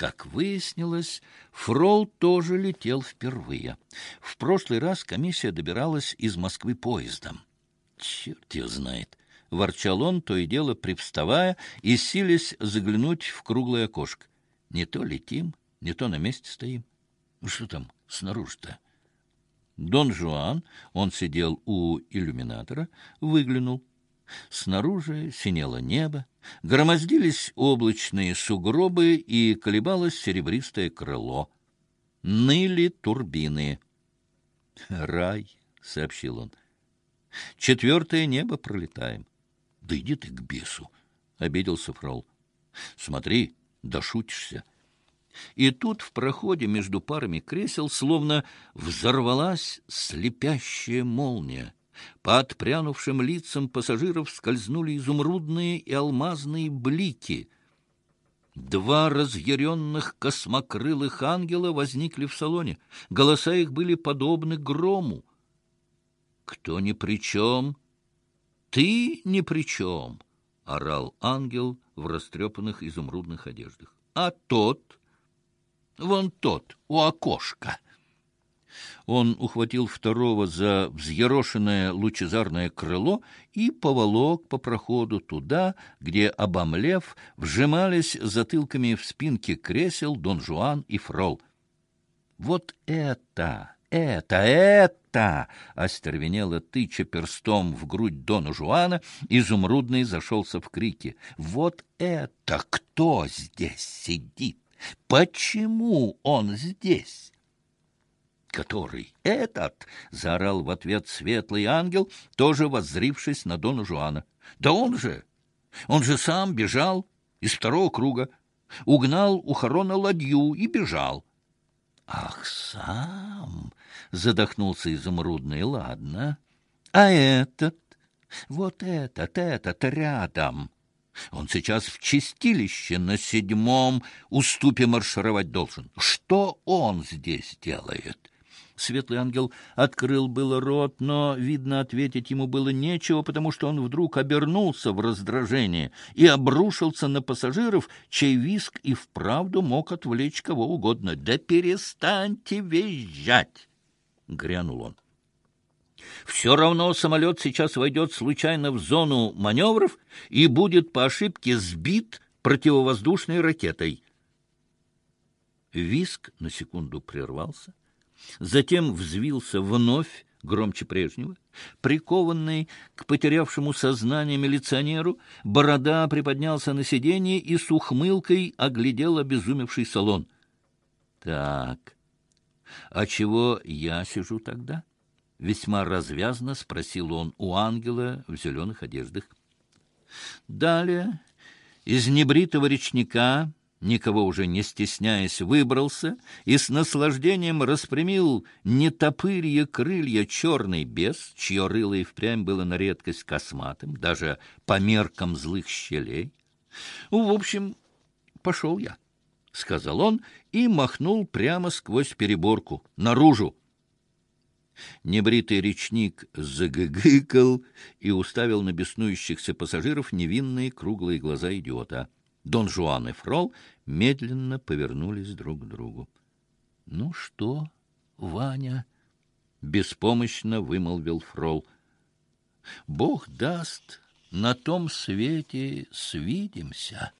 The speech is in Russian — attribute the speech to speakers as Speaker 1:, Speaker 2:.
Speaker 1: Как выяснилось, Фрол тоже летел впервые. В прошлый раз комиссия добиралась из Москвы поездом. Черт ее знает! — ворчал он, то и дело привставая и силясь заглянуть в круглое окошко. Не то летим, не то на месте стоим. Ну, что там снаружи-то? Дон Жуан, он сидел у иллюминатора, выглянул. Снаружи синело небо, громоздились облачные сугробы и колебалось серебристое крыло. Ныли турбины. «Рай», — сообщил он. «Четвертое небо пролетаем». «Да иди ты к бесу», — обиделся Фрол. «Смотри, дошутишься». И тут в проходе между парами кресел словно взорвалась слепящая молния. По отпрянувшим лицам пассажиров скользнули изумрудные и алмазные блики. Два разъяренных космокрылых ангела возникли в салоне. Голоса их были подобны грому. «Кто ни при чем? Ты ни при чем!» — орал ангел в растрепанных изумрудных одеждах. «А тот...» Вон тот, у окошка. Он ухватил второго за взъерошенное лучезарное крыло и поволок по проходу туда, где, обомлев, вжимались затылками в спинки кресел Дон Жуан и Фрол. «Вот это, это, это!» — остервенело тыча перстом в грудь Дона Жуана, изумрудный зашелся в крике. «Вот это кто здесь сидит?» Почему он здесь? Который этот, — заорал в ответ светлый ангел, тоже воззрившись на Дона Жуана. — Да он же! Он же сам бежал из второго круга, угнал у Харона ладью и бежал. — Ах, сам! — задохнулся изумрудный. — Ладно. А этот? Вот этот, этот рядом. Он сейчас в чистилище на седьмом уступе маршировать должен. Что он здесь делает? Светлый ангел открыл было рот, но, видно, ответить ему было нечего, потому что он вдруг обернулся в раздражение и обрушился на пассажиров, чей виск и вправду мог отвлечь кого угодно. «Да перестаньте визжать!» — грянул он. Все равно самолет сейчас войдет случайно в зону маневров и будет по ошибке сбит противовоздушной ракетой. Виск на секунду прервался, затем взвился вновь, громче прежнего. Прикованный к потерявшему сознание милиционеру, борода приподнялся на сиденье и с ухмылкой оглядел обезумевший салон. — Так, а чего я сижу тогда? — Весьма развязно спросил он у ангела в зеленых одеждах. Далее из небритого речника, никого уже не стесняясь, выбрался и с наслаждением распрямил нетопырье крылья черный бес, чье рыло и впрямь было на редкость косматым, даже по меркам злых щелей. В общем, пошел я, — сказал он и махнул прямо сквозь переборку, наружу. Небритый речник загыгыкал и уставил на беснующихся пассажиров невинные круглые глаза идиота. Дон Жуан и Фрол медленно повернулись друг к другу. — Ну что, Ваня? — беспомощно вымолвил Фрол. — Бог даст, на том свете свидимся.